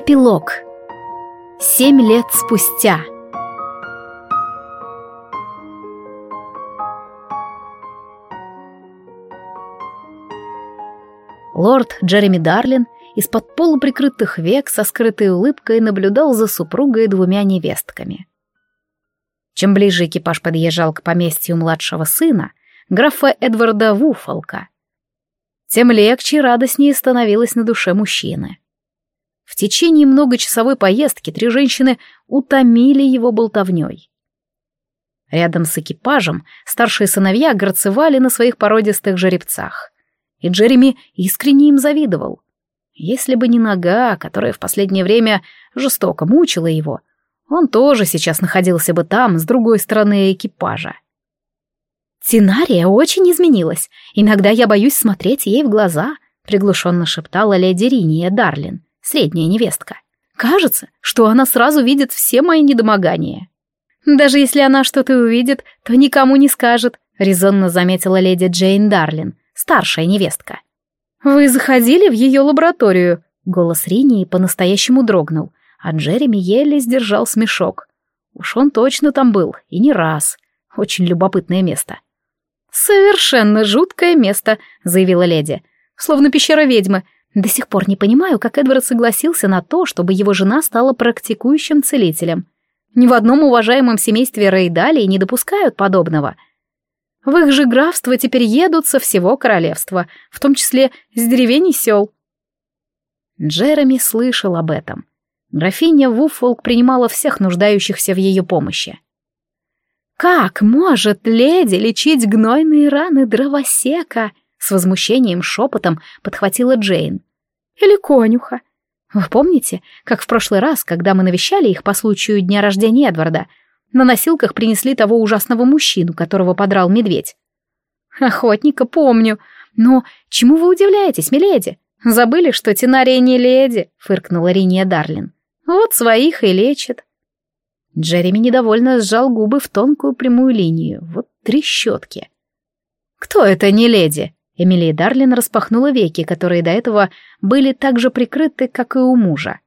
Эпилог. Семь лет спустя. Лорд Джереми Дарлин из-под полуприкрытых век со скрытой улыбкой наблюдал за супругой и двумя невестками. Чем ближе экипаж подъезжал к поместью младшего сына, графа Эдварда Вуфолка, тем легче и радостнее становилось на душе мужчины. В течение многочасовой поездки три женщины утомили его болтовней. Рядом с экипажем старшие сыновья горцевали на своих породистых жеребцах. И Джереми искренне им завидовал. Если бы не нога, которая в последнее время жестоко мучила его, он тоже сейчас находился бы там, с другой стороны экипажа. «Тинария очень изменилась. Иногда я боюсь смотреть ей в глаза», — приглушенно шептала леди Риния Дарлин средняя невестка. Кажется, что она сразу видит все мои недомогания. Даже если она что-то увидит, то никому не скажет, резонно заметила леди Джейн Дарлин, старшая невестка. Вы заходили в ее лабораторию? Голос Ринии по-настоящему дрогнул, а Джереми еле сдержал смешок. Уж он точно там был, и не раз. Очень любопытное место. «Совершенно жуткое место», — заявила леди. «Словно пещера ведьмы. До сих пор не понимаю, как Эдвард согласился на то, чтобы его жена стала практикующим целителем. Ни в одном уважаемом семействе Рейдалии не допускают подобного. В их же графство теперь едут со всего королевства, в том числе с деревень и сел. Джереми слышал об этом. Графиня Вуффолк принимала всех нуждающихся в ее помощи. «Как может леди лечить гнойные раны дровосека?» С возмущением шепотом подхватила Джейн. Или конюха. Вы помните, как в прошлый раз, когда мы навещали их по случаю дня рождения Эдварда, на носилках принесли того ужасного мужчину, которого подрал медведь? Охотника помню. Но чему вы удивляетесь, миледи? Забыли, что Тинария не леди, фыркнула Риния Дарлин. Вот своих и лечит. Джереми недовольно сжал губы в тонкую прямую линию. Вот три щетки. «Кто это не леди?» Эмилия Дарлин распахнула веки, которые до этого были так же прикрыты, как и у мужа.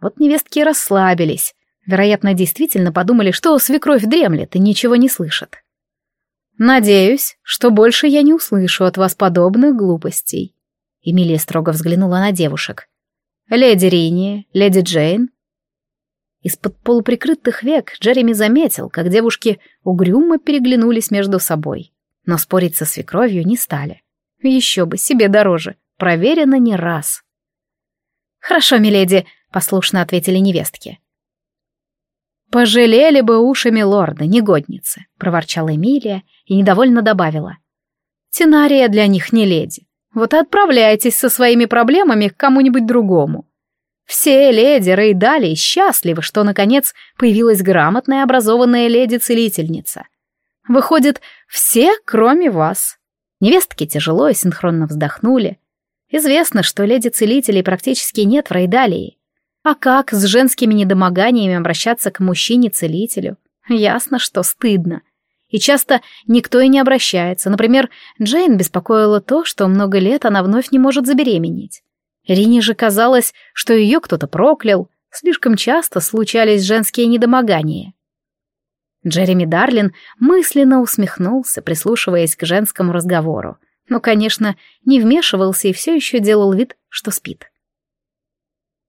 Вот невестки расслабились. Вероятно, действительно подумали, что свекровь дремлет и ничего не слышит. «Надеюсь, что больше я не услышу от вас подобных глупостей». Эмилия строго взглянула на девушек. «Леди Рини, леди Джейн». Из-под полуприкрытых век Джереми заметил, как девушки угрюмо переглянулись между собой, но спорить со свекровью не стали. Еще бы, себе дороже. Проверено не раз. «Хорошо, миледи», — послушно ответили невестки. «Пожалели бы ушами лорда, негодницы», — проворчала Эмилия и недовольно добавила. «Тинария для них не леди. Вот и отправляйтесь со своими проблемами к кому-нибудь другому. Все леди Рейдали счастливы, что, наконец, появилась грамотная образованная леди-целительница. Выходит, все, кроме вас. Невестки тяжело и синхронно вздохнули. Известно, что леди-целителей практически нет в Рейдалии. А как с женскими недомоганиями обращаться к мужчине-целителю? Ясно, что стыдно. И часто никто и не обращается. Например, Джейн беспокоила то, что много лет она вновь не может забеременеть. Рине же казалось, что ее кто-то проклял. Слишком часто случались женские недомогания. Джереми Дарлин мысленно усмехнулся, прислушиваясь к женскому разговору, но, конечно, не вмешивался и все еще делал вид, что спит.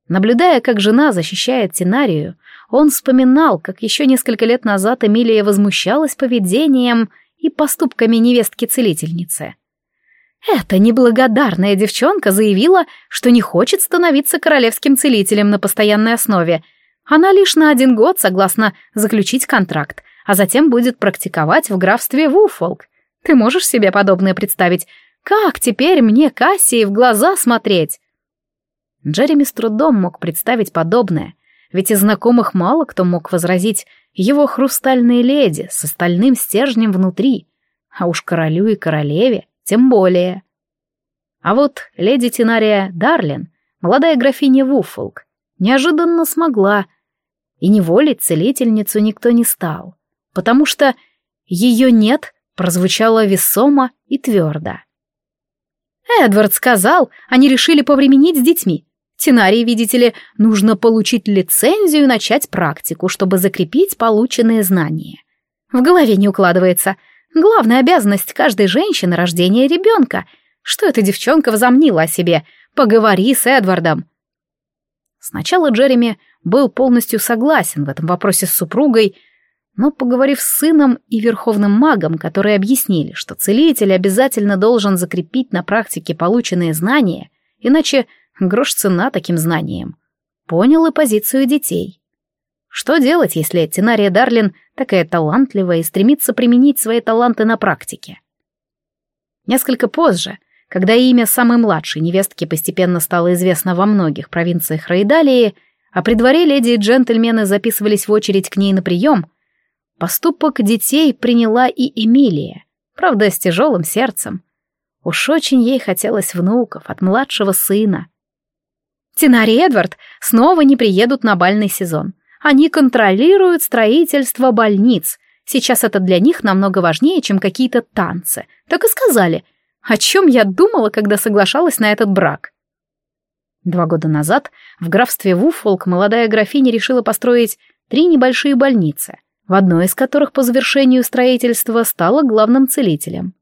Наблюдая, как жена защищает Тинарию, он вспоминал, как еще несколько лет назад Эмилия возмущалась поведением и поступками невестки-целительницы. Эта неблагодарная девчонка заявила, что не хочет становиться королевским целителем на постоянной основе, она лишь на один год согласна заключить контракт, а затем будет практиковать в графстве Вуфолк. Ты можешь себе подобное представить? Как теперь мне Кассии в глаза смотреть? Джереми с трудом мог представить подобное, ведь из знакомых мало кто мог возразить его хрустальные леди с остальным стержнем внутри, а уж королю и королеве тем более. А вот леди Тинария Дарлин, молодая графиня Вуфолк, неожиданно смогла, и неволить целительницу никто не стал, потому что ее «нет» прозвучало весомо и твердо. Эдвард сказал, они решили повременить с детьми. Тинарии, видите ли, нужно получить лицензию и начать практику, чтобы закрепить полученные знания. В голове не укладывается. Главная обязанность каждой женщины — рождение ребенка. Что эта девчонка возомнила о себе? Поговори с Эдвардом. Сначала Джереми был полностью согласен в этом вопросе с супругой, но, поговорив с сыном и верховным магом, которые объяснили, что целитель обязательно должен закрепить на практике полученные знания, иначе грош цена таким знаниям, понял и позицию детей. Что делать, если Тинария Дарлин такая талантливая и стремится применить свои таланты на практике? Несколько позже, когда имя самой младшей невестки постепенно стало известно во многих провинциях Рейдалии, а при дворе леди и джентльмены записывались в очередь к ней на прием, поступок детей приняла и Эмилия, правда, с тяжелым сердцем. Уж очень ей хотелось внуков от младшего сына. Тинари и Эдвард снова не приедут на бальный сезон. Они контролируют строительство больниц. Сейчас это для них намного важнее, чем какие-то танцы. Так и сказали, о чем я думала, когда соглашалась на этот брак? Два года назад в графстве Вуфолк молодая графиня решила построить три небольшие больницы, в одной из которых по завершению строительства стала главным целителем.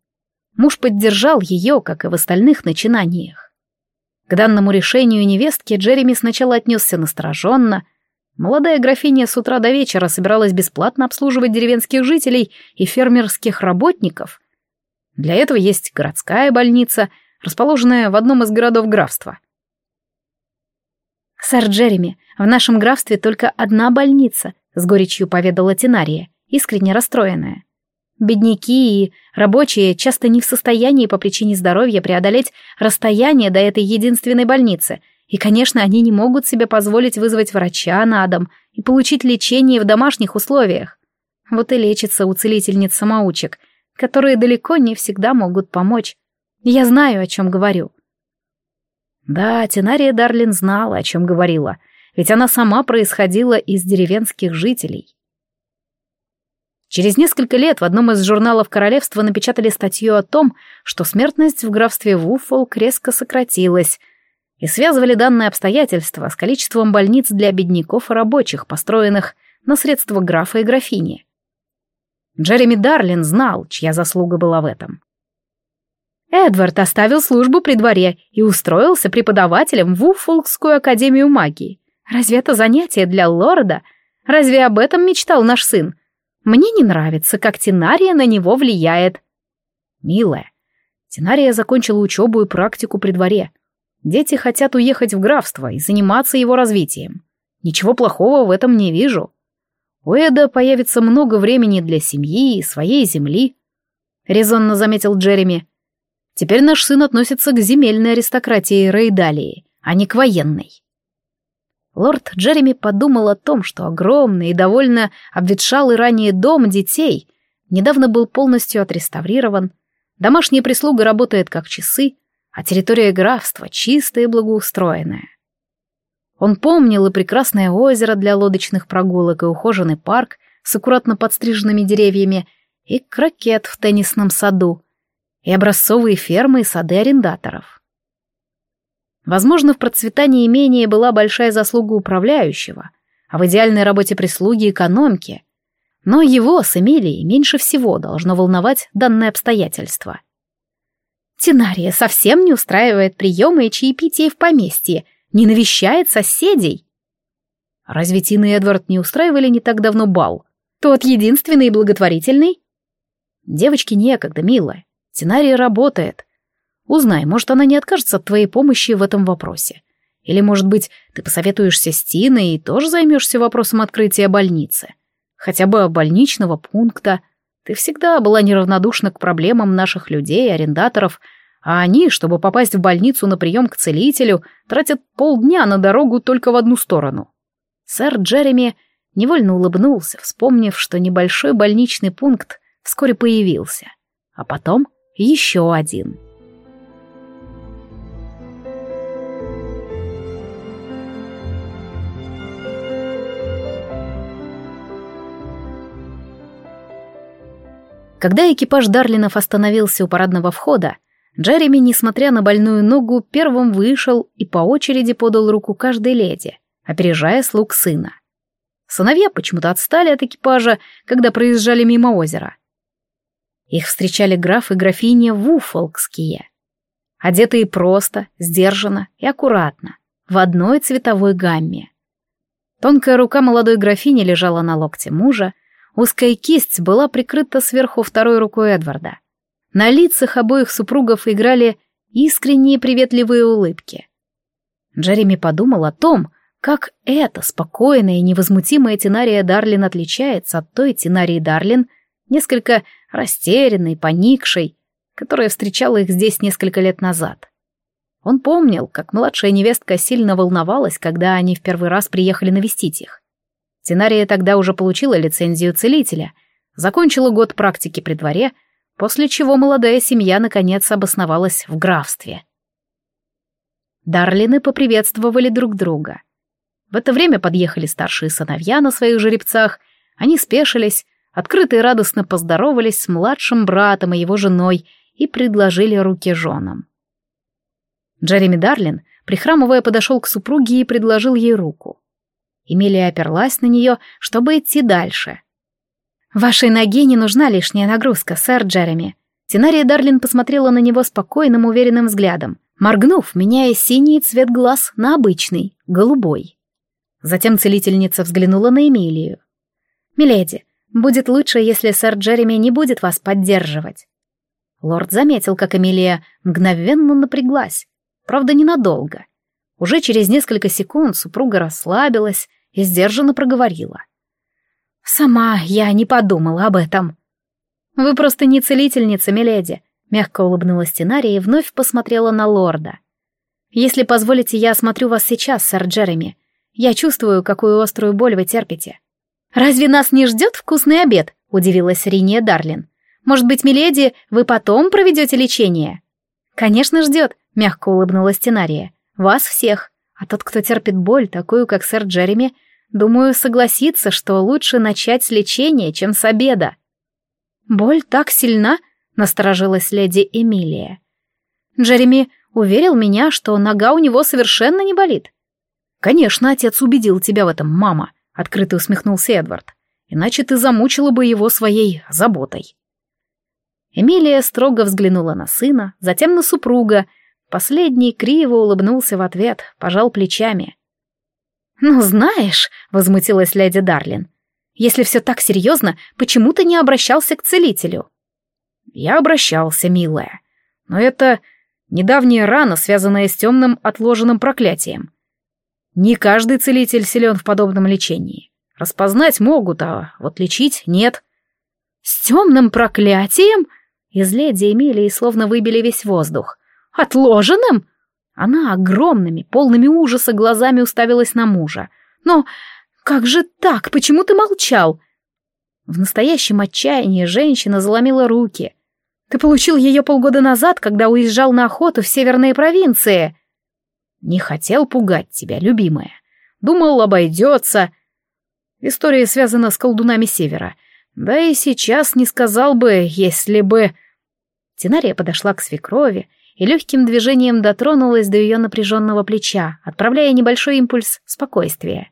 Муж поддержал ее, как и в остальных начинаниях. К данному решению невестки Джереми сначала отнесся настороженно. Молодая графиня с утра до вечера собиралась бесплатно обслуживать деревенских жителей и фермерских работников, для этого есть городская больница, расположенная в одном из городов графства. «Сэр Джереми, в нашем графстве только одна больница», — с горечью поведала Тинария, искренне расстроенная. Бедняки и рабочие часто не в состоянии по причине здоровья преодолеть расстояние до этой единственной больницы, и, конечно, они не могут себе позволить вызвать врача на дом и получить лечение в домашних условиях. Вот и лечится у целительниц-самоучек — которые далеко не всегда могут помочь. Я знаю, о чем говорю. Да, Тинария Дарлин знала, о чем говорила, ведь она сама происходила из деревенских жителей. Через несколько лет в одном из журналов королевства напечатали статью о том, что смертность в графстве Вуффолк резко сократилась, и связывали данное обстоятельство с количеством больниц для бедняков и рабочих, построенных на средства графа и графини. Джереми Дарлин знал, чья заслуга была в этом. Эдвард оставил службу при дворе и устроился преподавателем в Уффолкскую академию магии. Разве это занятие для лорда? Разве об этом мечтал наш сын? Мне не нравится, как Тинария на него влияет. Милая, Тинария закончила учебу и практику при дворе. Дети хотят уехать в графство и заниматься его развитием. Ничего плохого в этом не вижу. У Эда появится много времени для семьи и своей земли», — резонно заметил Джереми. «Теперь наш сын относится к земельной аристократии Рейдалии, а не к военной». Лорд Джереми подумал о том, что огромный и довольно обветшалый ранее дом детей недавно был полностью отреставрирован, домашняя прислуга работает как часы, а территория графства чистая и благоустроенная. Он помнил и прекрасное озеро для лодочных прогулок, и ухоженный парк с аккуратно подстриженными деревьями, и крокет в теннисном саду, и образцовые фермы и сады арендаторов. Возможно, в процветании имения была большая заслуга управляющего, а в идеальной работе прислуги экономки. Но его с Эмилией меньше всего должно волновать данное обстоятельство. Тинария совсем не устраивает приемы и чаепития в поместье, не навещает соседей. Разве Тина и Эдвард не устраивали не так давно бал? Тот единственный и благотворительный? Девочке некогда, милая. Тинария работает. Узнай, может, она не откажется от твоей помощи в этом вопросе. Или, может быть, ты посоветуешься с Тиной и тоже займешься вопросом открытия больницы. Хотя бы больничного пункта. Ты всегда была неравнодушна к проблемам наших людей, арендаторов, а они, чтобы попасть в больницу на прием к целителю, тратят полдня на дорогу только в одну сторону. Сэр Джереми невольно улыбнулся, вспомнив, что небольшой больничный пункт вскоре появился, а потом еще один. Когда экипаж Дарлинов остановился у парадного входа, Джереми, несмотря на больную ногу, первым вышел и по очереди подал руку каждой леди, опережая слуг сына. Сыновья почему-то отстали от экипажа, когда проезжали мимо озера. Их встречали граф и графиня Вуфолкские, одетые просто, сдержанно и аккуратно, в одной цветовой гамме. Тонкая рука молодой графини лежала на локте мужа, узкая кисть была прикрыта сверху второй рукой Эдварда. На лицах обоих супругов играли искренние приветливые улыбки. Джереми подумал о том, как эта спокойная и невозмутимая Тинария Дарлин отличается от той Тинарии Дарлин, несколько растерянной, поникшей, которая встречала их здесь несколько лет назад. Он помнил, как младшая невестка сильно волновалась, когда они в первый раз приехали навестить их. Тинария тогда уже получила лицензию целителя, закончила год практики при дворе — после чего молодая семья наконец обосновалась в графстве. Дарлины поприветствовали друг друга. В это время подъехали старшие сыновья на своих жеребцах, они спешились, открыто и радостно поздоровались с младшим братом и его женой и предложили руки женам. Джереми Дарлин, прихрамывая, подошел к супруге и предложил ей руку. Эмилия оперлась на нее, чтобы идти дальше — «Вашей ноге не нужна лишняя нагрузка, сэр Джереми». Тинария Дарлин посмотрела на него спокойным, уверенным взглядом, моргнув, меняя синий цвет глаз на обычный, голубой. Затем целительница взглянула на Эмилию. «Миледи, будет лучше, если сэр Джереми не будет вас поддерживать». Лорд заметил, как Эмилия мгновенно напряглась, правда, ненадолго. Уже через несколько секунд супруга расслабилась и сдержанно проговорила. «Сама я не подумала об этом». «Вы просто не целительница, миледи», — мягко улыбнулась Тинария и вновь посмотрела на лорда. «Если позволите, я осмотрю вас сейчас, сэр Джереми. Я чувствую, какую острую боль вы терпите». «Разве нас не ждет вкусный обед?» — удивилась Риния Дарлин. «Может быть, миледи, вы потом проведете лечение?» «Конечно, ждет», — мягко улыбнулась Тинария. «Вас всех. А тот, кто терпит боль, такую, как сэр Джереми, Думаю, согласиться, что лучше начать с лечения, чем с обеда. Боль так сильна, насторожилась леди Эмилия. Джереми уверил меня, что нога у него совершенно не болит. Конечно, отец убедил тебя в этом, мама, открыто усмехнулся Эдвард. Иначе ты замучила бы его своей заботой. Эмилия строго взглянула на сына, затем на супруга. Последний криво улыбнулся в ответ, пожал плечами. «Ну, знаешь», — возмутилась леди Дарлин, «если все так серьезно, почему ты не обращался к целителю?» «Я обращался, милая. Но это недавняя рана, связанная с темным отложенным проклятием. Не каждый целитель силен в подобном лечении. Распознать могут, а вот лечить нет». «С темным проклятием?» Из леди Эмилии словно выбили весь воздух. «Отложенным? Она огромными, полными ужаса глазами уставилась на мужа. «Но как же так? Почему ты молчал?» В настоящем отчаянии женщина заломила руки. «Ты получил ее полгода назад, когда уезжал на охоту в северные провинции». «Не хотел пугать тебя, любимая. Думал, обойдется. История связана с колдунами севера. Да и сейчас не сказал бы, если бы...» Тинария подошла к свекрови, и легким движением дотронулась до ее напряженного плеча, отправляя небольшой импульс спокойствия.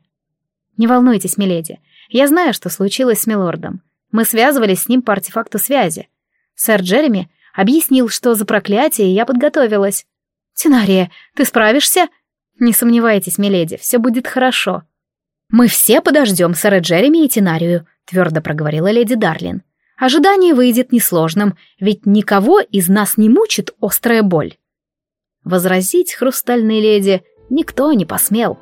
«Не волнуйтесь, миледи, я знаю, что случилось с милордом. Мы связывались с ним по артефакту связи. Сэр Джереми объяснил, что за проклятие я подготовилась. «Тинария, ты справишься?» «Не сомневайтесь, миледи, все будет хорошо». «Мы все подождем сэра Джереми и Тинарию», — твердо проговорила леди Дарлин. Ожидание выйдет несложным, ведь никого из нас не мучит острая боль. Возразить хрустальной леди никто не посмел.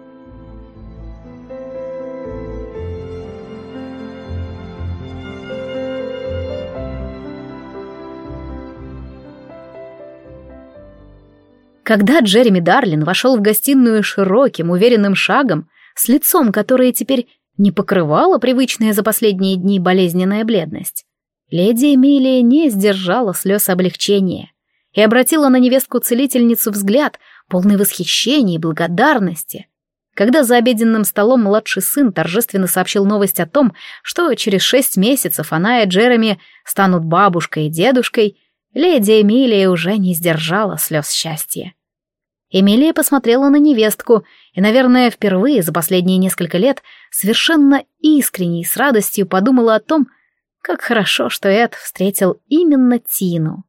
Когда Джереми Дарлин вошел в гостиную широким, уверенным шагом, с лицом, которое теперь не покрывало привычная за последние дни болезненная бледность, Леди Эмилия не сдержала слез облегчения и обратила на невестку-целительницу взгляд, полный восхищения и благодарности. Когда за обеденным столом младший сын торжественно сообщил новость о том, что через шесть месяцев она и Джереми станут бабушкой и дедушкой, леди Эмилия уже не сдержала слез счастья. Эмилия посмотрела на невестку и, наверное, впервые за последние несколько лет совершенно искренне и с радостью подумала о том, как хорошо, что Эд встретил именно Тину.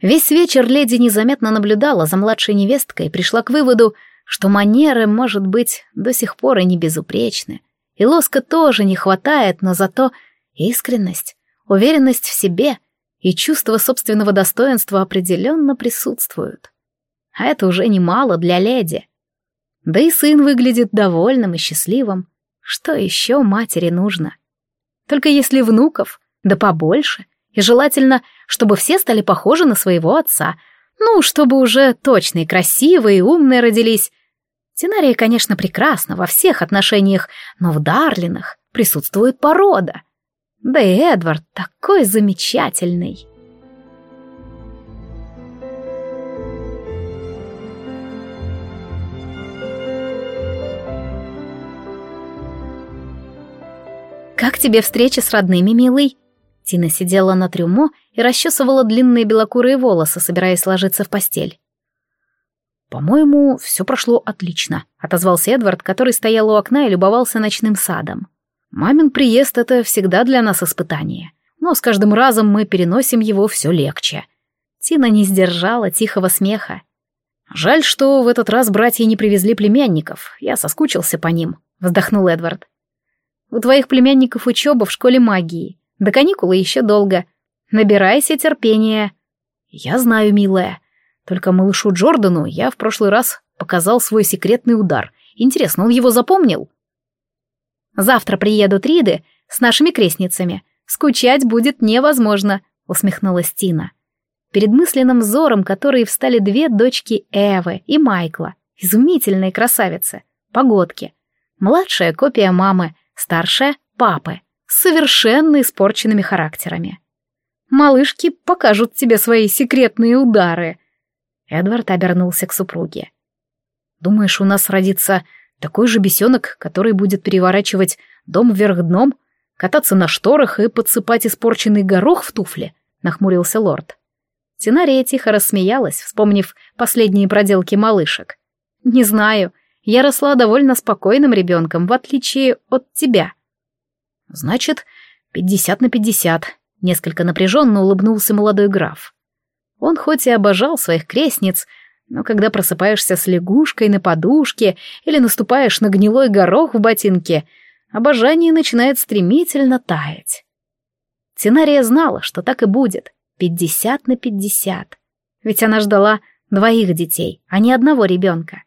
Весь вечер леди незаметно наблюдала за младшей невесткой и пришла к выводу, что манеры, может быть, до сих пор и не безупречны. И лоска тоже не хватает, но зато искренность, уверенность в себе и чувство собственного достоинства определенно присутствуют а это уже немало для леди. Да и сын выглядит довольным и счастливым. Что еще матери нужно? Только если внуков, да побольше, и желательно, чтобы все стали похожи на своего отца, ну, чтобы уже точные, красивые и умные родились. Тинария, конечно, прекрасна во всех отношениях, но в Дарлинах присутствует порода. Да и Эдвард такой замечательный. «Как тебе встреча с родными, милый?» Тина сидела на трюмо и расчесывала длинные белокурые волосы, собираясь ложиться в постель. «По-моему, все прошло отлично», — отозвался Эдвард, который стоял у окна и любовался ночным садом. «Мамин приезд — это всегда для нас испытание, но с каждым разом мы переносим его все легче». Тина не сдержала тихого смеха. «Жаль, что в этот раз братья не привезли племянников, я соскучился по ним», — вздохнул Эдвард. У твоих племянников учеба в школе магии. До каникулы еще долго. Набирайся терпения. Я знаю, милая. Только малышу Джордану я в прошлый раз показал свой секретный удар. Интересно, он его запомнил? Завтра приедут Риды с нашими крестницами. Скучать будет невозможно, усмехнулась Тина. Перед мысленным взором, которые встали две дочки Эвы и Майкла, изумительные красавицы, погодки. Младшая копия мамы, старшая — папы, с совершенно испорченными характерами. Малышки покажут тебе свои секретные удары. Эдвард обернулся к супруге. Думаешь, у нас родится такой же бесенок, который будет переворачивать дом вверх дном, кататься на шторах и подсыпать испорченный горох в туфли? Нахмурился лорд. Тинария тихо рассмеялась, вспомнив последние проделки малышек. «Не знаю, я росла довольно спокойным ребенком, в отличие от тебя. Значит, пятьдесят на пятьдесят. Несколько напряженно улыбнулся молодой граф. Он хоть и обожал своих крестниц, но когда просыпаешься с лягушкой на подушке или наступаешь на гнилой горох в ботинке, обожание начинает стремительно таять. Тинария знала, что так и будет, пятьдесят на пятьдесят. Ведь она ждала двоих детей, а не одного ребенка.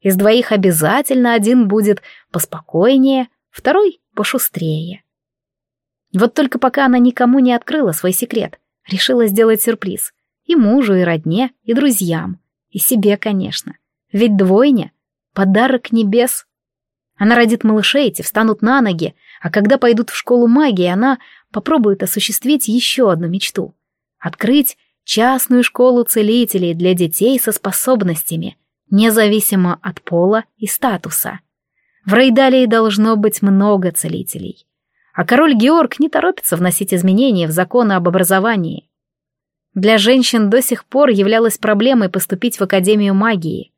Из двоих обязательно один будет поспокойнее, второй пошустрее. Вот только пока она никому не открыла свой секрет, решила сделать сюрприз. И мужу, и родне, и друзьям. И себе, конечно. Ведь двойня — подарок небес. Она родит малышей, эти встанут на ноги, а когда пойдут в школу магии, она попробует осуществить еще одну мечту — открыть частную школу целителей для детей со способностями — независимо от пола и статуса. В Рейдалии должно быть много целителей. А король Георг не торопится вносить изменения в законы об образовании. Для женщин до сих пор являлась проблемой поступить в Академию магии.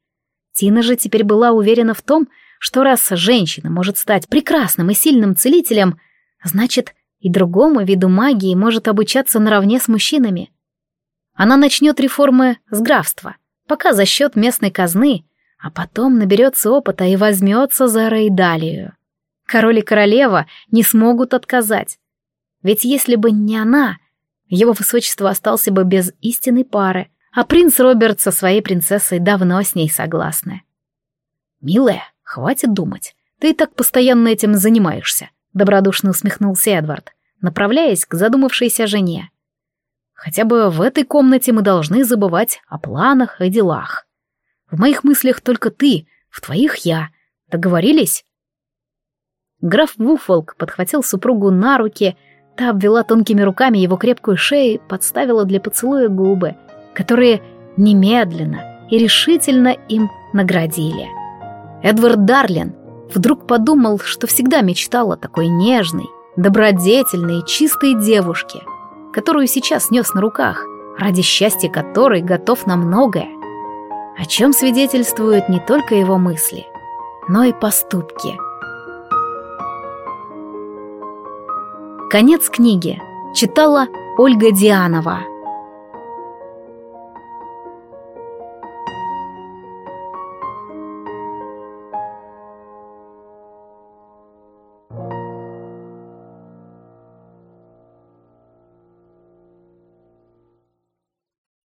Тина же теперь была уверена в том, что раз женщина может стать прекрасным и сильным целителем, значит, и другому виду магии может обучаться наравне с мужчинами. Она начнет реформы с графства, пока за счет местной казны, а потом наберется опыта и возьмется за Рейдалию. Король и королева не смогут отказать. Ведь если бы не она, его высочество остался бы без истинной пары, а принц Роберт со своей принцессой давно с ней согласны. «Милая, хватит думать, ты и так постоянно этим занимаешься», — добродушно усмехнулся Эдвард, направляясь к задумавшейся жене. Хотя бы в этой комнате мы должны забывать о планах и делах. В моих мыслях только ты, в твоих я. Договорились?» Граф Вуфолк подхватил супругу на руки, та обвела тонкими руками его крепкую шею и подставила для поцелуя губы, которые немедленно и решительно им наградили. Эдвард Дарлин вдруг подумал, что всегда мечтал о такой нежной, добродетельной и чистой девушке — которую сейчас нес на руках, ради счастья которой готов на многое. О чем свидетельствуют не только его мысли, но и поступки. Конец книги. Читала Ольга Дианова.